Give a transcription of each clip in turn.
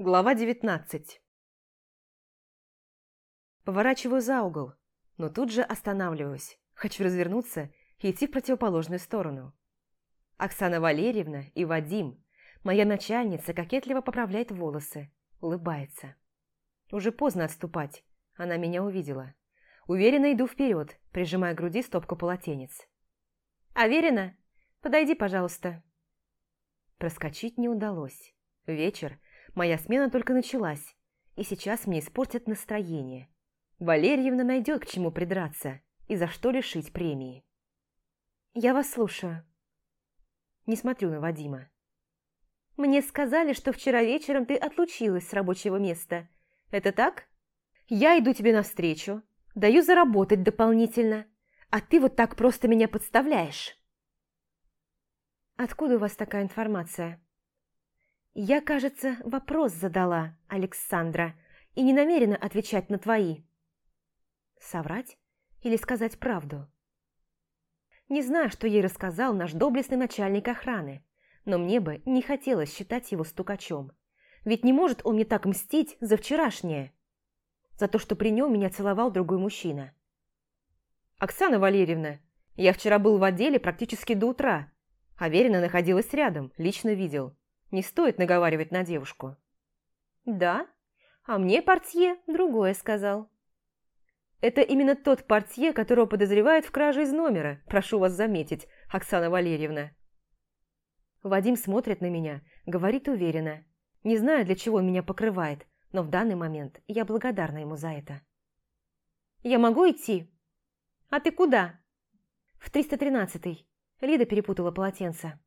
Глава 19 Поворачиваю за угол, но тут же останавливаюсь. Хочу развернуться и идти в противоположную сторону. Оксана Валерьевна и Вадим, моя начальница, кокетливо поправляет волосы, улыбается. Уже поздно отступать, она меня увидела. Уверенно иду вперед, прижимая к груди стопку полотенец. «Аверина, подойди, пожалуйста». Проскочить не удалось. Вечер, моя смена только началась, и сейчас мне испортят настроение. Валерьевна найдет к чему придраться и за что лишить премии. «Я вас слушаю». Не смотрю на Вадима. «Мне сказали, что вчера вечером ты отлучилась с рабочего места. Это так? Я иду тебе навстречу, даю заработать дополнительно, а ты вот так просто меня подставляешь». «Откуда у вас такая информация?» «Я, кажется, вопрос задала, Александра, и не намерена отвечать на твои». Соврать или сказать правду? Не знаю, что ей рассказал наш доблестный начальник охраны, но мне бы не хотелось считать его стукачом. Ведь не может он мне так мстить за вчерашнее, за то, что при нем меня целовал другой мужчина. «Оксана Валерьевна, я вчера был в отделе практически до утра. Аверина находилась рядом, лично видел. Не стоит наговаривать на девушку». «Да? А мне портье другое сказал». Это именно тот портье, которого подозревают в краже из номера, прошу вас заметить, Оксана Валерьевна. Вадим смотрит на меня, говорит уверенно. Не знаю, для чего меня покрывает, но в данный момент я благодарна ему за это. «Я могу идти?» «А ты куда?» «В 313-й». Лида перепутала полотенце.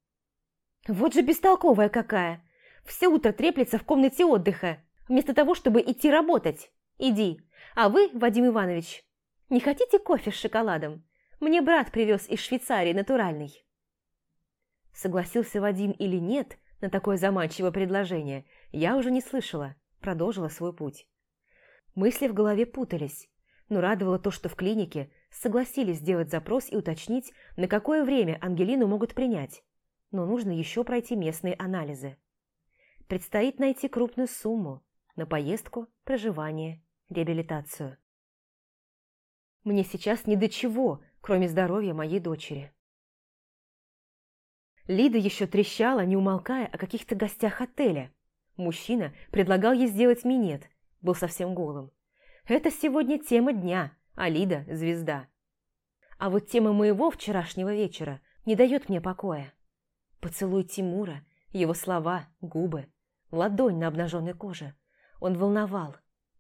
«Вот же бестолковая какая! Все утро треплется в комнате отдыха, вместо того, чтобы идти работать. Иди, а вы, Вадим Иванович, не хотите кофе с шоколадом? Мне брат привез из Швейцарии натуральный». Согласился Вадим или нет на такое заманчивое предложение, я уже не слышала, продолжила свой путь. Мысли в голове путались, но радовало то, что в клинике согласились сделать запрос и уточнить, на какое время Ангелину могут принять, но нужно еще пройти местные анализы. Предстоит найти крупную сумму на поездку, проживание реабилитацию. Мне сейчас ни до чего, кроме здоровья моей дочери. Лида еще трещала, не умолкая о каких-то гостях отеля. Мужчина предлагал ей сделать минет, был совсем голым. Это сегодня тема дня, а Лида – звезда. А вот тема моего вчерашнего вечера не дает мне покоя. Поцелуй Тимура, его слова, губы, ладонь на обнаженной коже. Он волновал,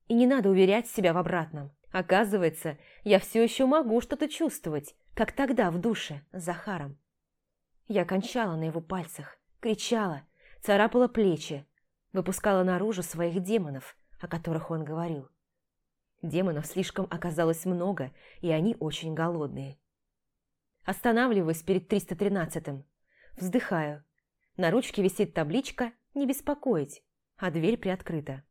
и не надо уверять себя в обратном. Оказывается, я все еще могу что-то чувствовать, как тогда в душе с Захаром. Я кончала на его пальцах, кричала, царапала плечи, выпускала наружу своих демонов, о которых он говорил. Демонов слишком оказалось много, и они очень голодные. Останавливаюсь перед 313-м. Вздыхаю. На ручке висит табличка «Не беспокоить», а дверь приоткрыта.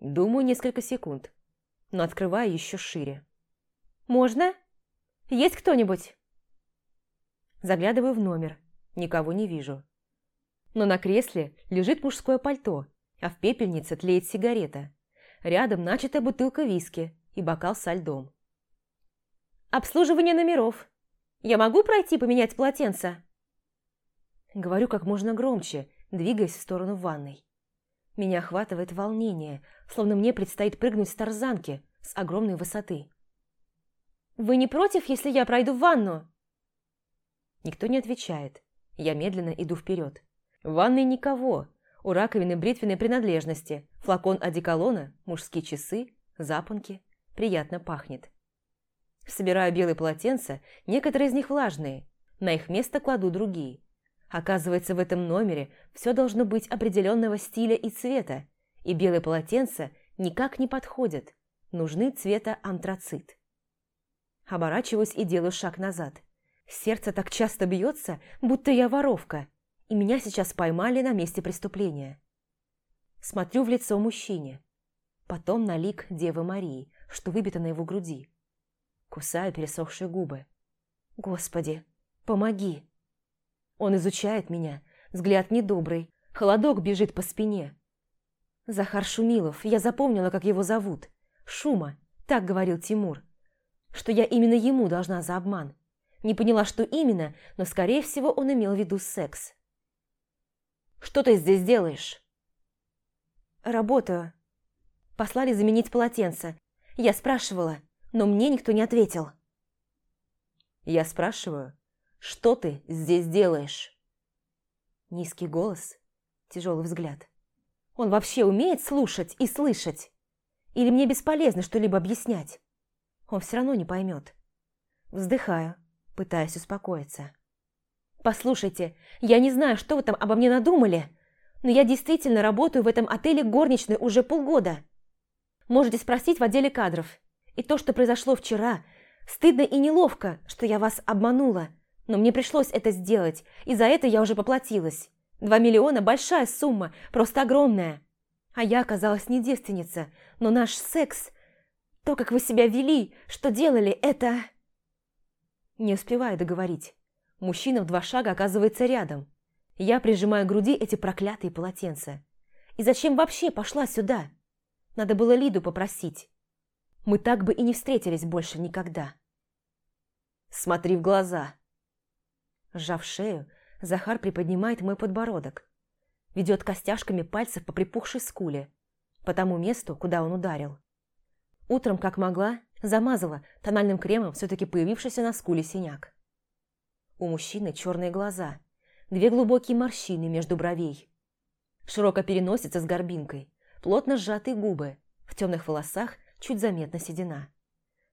Думаю, несколько секунд, но открываю еще шире. «Можно? Есть кто-нибудь?» Заглядываю в номер, никого не вижу. Но на кресле лежит мужское пальто, а в пепельнице тлеет сигарета. Рядом начатая бутылка виски и бокал со льдом. «Обслуживание номеров. Я могу пройти поменять полотенце?» Говорю как можно громче, двигаясь в сторону ванной. Меня охватывает волнение, словно мне предстоит прыгнуть с тарзанки с огромной высоты. «Вы не против, если я пройду в ванну?» Никто не отвечает. Я медленно иду вперед. В ванной никого. У раковины бритвенной принадлежности, флакон одеколона, мужские часы, запонки. Приятно пахнет. Собираю белые полотенца, некоторые из них влажные. На их место кладу другие. Оказывается, в этом номере все должно быть определенного стиля и цвета, и белые полотенца никак не подходят, нужны цвета антрацит. Оборачиваюсь и делаю шаг назад. Сердце так часто бьется, будто я воровка, и меня сейчас поймали на месте преступления. Смотрю в лицо мужчине, потом на лик Девы Марии, что выбито на его груди. Кусаю пересохшие губы. «Господи, помоги!» Он изучает меня, взгляд недобрый, холодок бежит по спине. Захар Шумилов, я запомнила, как его зовут. Шума, так говорил Тимур. Что я именно ему должна за обман. Не поняла, что именно, но, скорее всего, он имел в виду секс. «Что ты здесь делаешь?» «Работаю. Послали заменить полотенце. Я спрашивала, но мне никто не ответил». «Я спрашиваю, что ты здесь делаешь?» Низкий голос, тяжелый взгляд. Он вообще умеет слушать и слышать? Или мне бесполезно что-либо объяснять? Он все равно не поймет. Вздыхаю, пытаясь успокоиться. «Послушайте, я не знаю, что вы там обо мне надумали, но я действительно работаю в этом отеле горничной уже полгода. Можете спросить в отделе кадров. И то, что произошло вчера, стыдно и неловко, что я вас обманула, но мне пришлось это сделать, и за это я уже поплатилась. Два миллиона – большая сумма, просто огромная. А я оказалась не девственница, но наш секс, то, как вы себя вели, что делали, это... Не успеваю договорить. Мужчина в два шага оказывается рядом. Я прижимаю к груди эти проклятые полотенца. И зачем вообще пошла сюда? Надо было Лиду попросить. Мы так бы и не встретились больше никогда. Смотри в глаза. Сжав шею, Захар приподнимает мой подбородок. Ведет костяшками пальцев по припухшей скуле, по тому месту, куда он ударил. Утром, как могла, замазала тональным кремом все-таки появившийся на скуле синяк. У мужчины черные глаза, две глубокие морщины между бровей. Широко переносится с горбинкой, плотно сжатые губы, в темных волосах чуть заметна седина.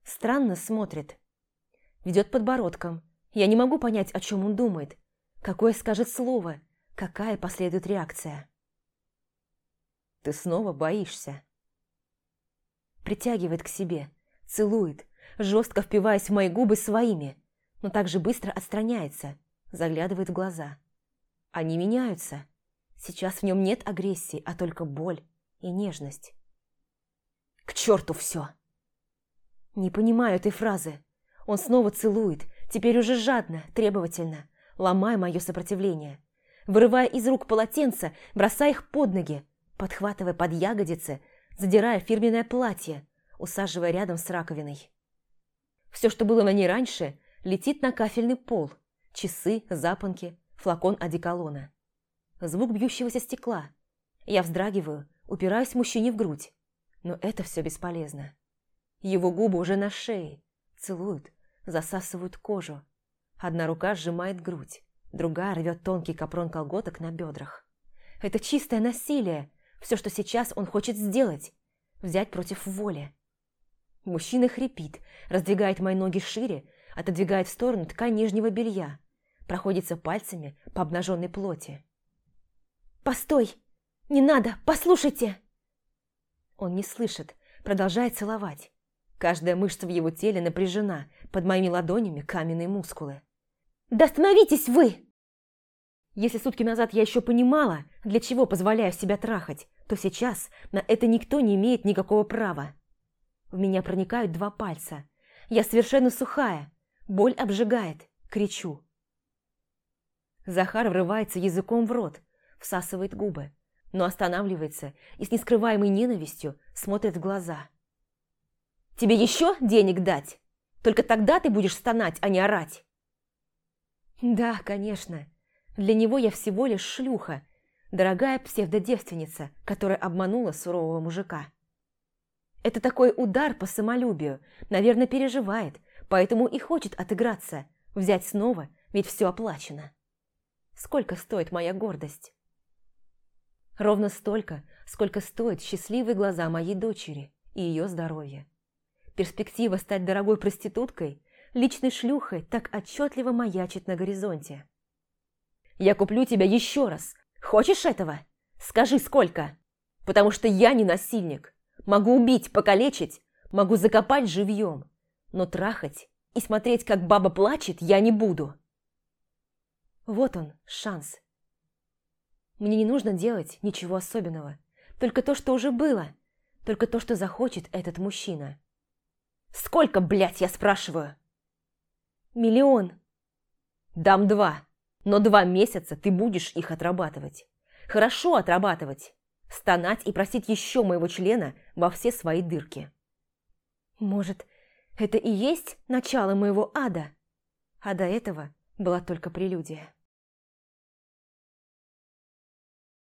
Странно смотрит. Ведет подбородком. Я не могу понять, о чем он думает. Какое скажет слово, какая последует реакция. Ты снова боишься. Притягивает к себе, целует, жестко впиваясь в мои губы своими, но также быстро отстраняется, заглядывает в глаза. Они меняются. Сейчас в нем нет агрессии, а только боль и нежность. К черту все! Не понимаю этой фразы. Он снова целует, теперь уже жадно, требовательно, ломая мое сопротивление. Вырывая из рук полотенца, бросая их под ноги, подхватывая под ягодицы, задирая фирменное платье, усаживая рядом с раковиной. Все, что было на ней раньше, летит на кафельный пол. Часы, запонки, флакон одеколона. Звук бьющегося стекла. Я вздрагиваю, упираюсь мужчине в грудь. Но это все бесполезно. Его губы уже на шее, целуют, засасывают кожу. Одна рука сжимает грудь, другая рвет тонкий капрон колготок на бедрах. Это чистое насилие, все, что сейчас он хочет сделать, взять против воли. Мужчина хрипит, раздвигает мои ноги шире, отодвигает в сторону ткань нижнего белья, проходится пальцами по обнаженной плоти. «Постой! Не надо! Послушайте!» Он не слышит, продолжает целовать. Каждая мышца в его теле напряжена, под моими ладонями каменные мускулы. «Да остановитесь вы!» Если сутки назад я еще понимала, для чего позволяю себя трахать, то сейчас на это никто не имеет никакого права. В меня проникают два пальца. Я совершенно сухая, боль обжигает, кричу. Захар врывается языком в рот, всасывает губы, но останавливается и с нескрываемой ненавистью смотрит в глаза. «Тебе еще денег дать? Только тогда ты будешь стонать, а не орать!» Да, конечно. Для него я всего лишь шлюха, дорогая псевдодевственница, которая обманула сурового мужика. Это такой удар по самолюбию, наверное, переживает, поэтому и хочет отыграться, взять снова, ведь все оплачено. Сколько стоит моя гордость? Ровно столько, сколько стоят счастливые глаза моей дочери и ее здоровье. Перспектива стать дорогой проституткой личной шлюхой так отчетливо маячит на горизонте. «Я куплю тебя еще раз. Хочешь этого? Скажи, сколько? Потому что я не насильник. Могу убить, покалечить, могу закопать живьем. Но трахать и смотреть, как баба плачет, я не буду». Вот он, шанс. Мне не нужно делать ничего особенного. Только то, что уже было. Только то, что захочет этот мужчина. «Сколько, блядь, я спрашиваю?» Миллион. Дам два, но два месяца ты будешь их отрабатывать. Хорошо отрабатывать. стонать и просить еще моего члена во все свои дырки. Может, это и есть начало моего ада? А до этого была только прелюдия.